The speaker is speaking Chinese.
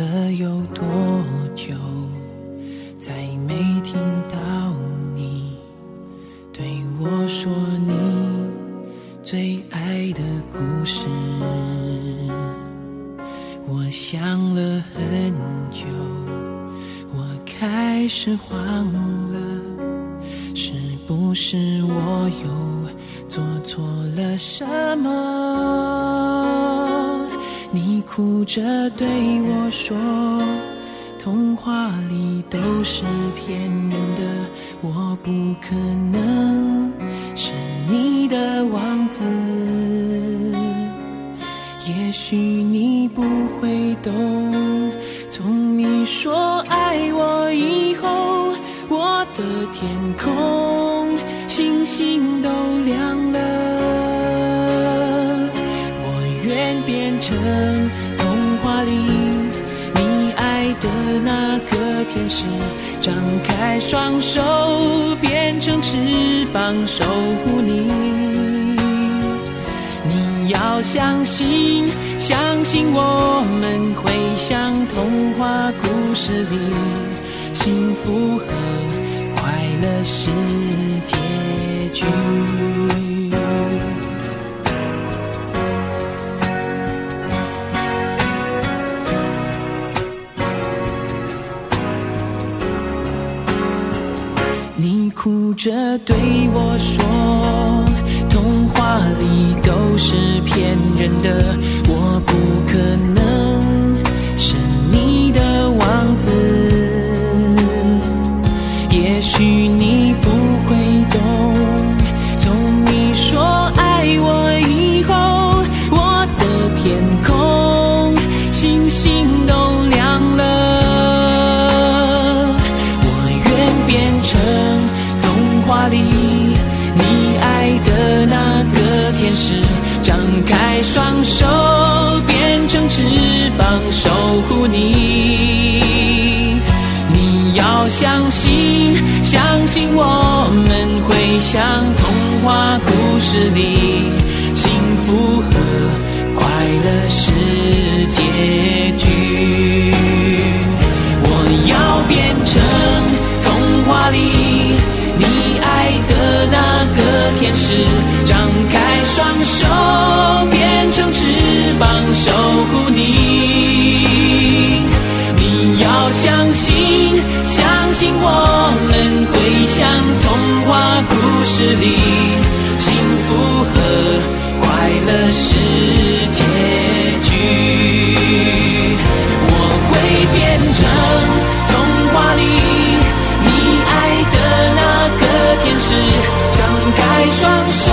了有多久，才没听到你对我说你最爱的故事。我想了很久，我开始慌了，是不是我又做错了什么？你哭着对我说，童话里都是骗人的，我不可能是你的王子。也许你不会懂，从你说爱我以后，我的天空星星愿变成童话里你爱的那个天使，张开双手变成翅膀守护你。你要相信，相信我们会像童话故事里，幸福和快乐是结局。你哭着对我说。童话里都是骗人的，我不可能是你的王子。也许你不会懂，从你说爱我以后，我的天空星星成童话里。的那个天使，张开双手变成翅膀守护你。你要相信，相信我们会像童话故事里，幸福和快乐是张开双手变成翅膀守护你。你要相信，相信我们会像童话故事里。一双手